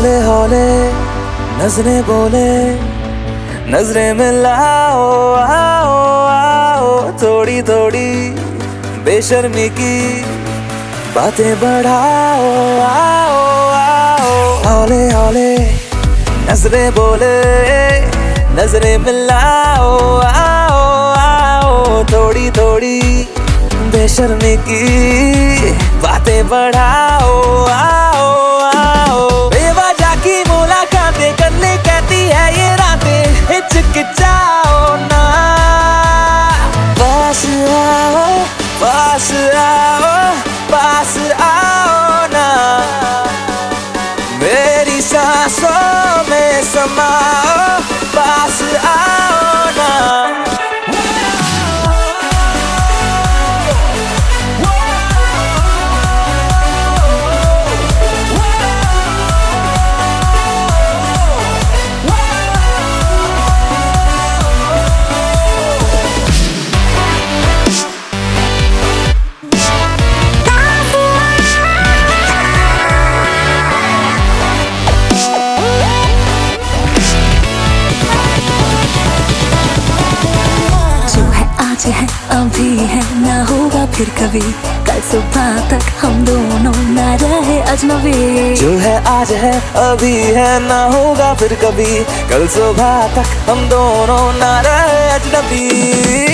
बोले नज़रें बोले। नज़रें मिलाओ आओ आओ। थोड़ी थोड़ी बेशर्मी की बातें बढ़ाओ, आओ आओ। हौले हौले, नज़रें बोले। नज़रें मिलाओ आओ आओ। थोड़ी थोड़ी बेशर्मी की बातें बढ़ाओ, आओ। अभी है, ना होगा फिर कभी। कल सुबह तक हम दोनों ना रहे अजनबी। जो है आज है, अभी है, ना होगा फिर कभी। कल सुबह तक हम दोनों ना रहे अजनबी।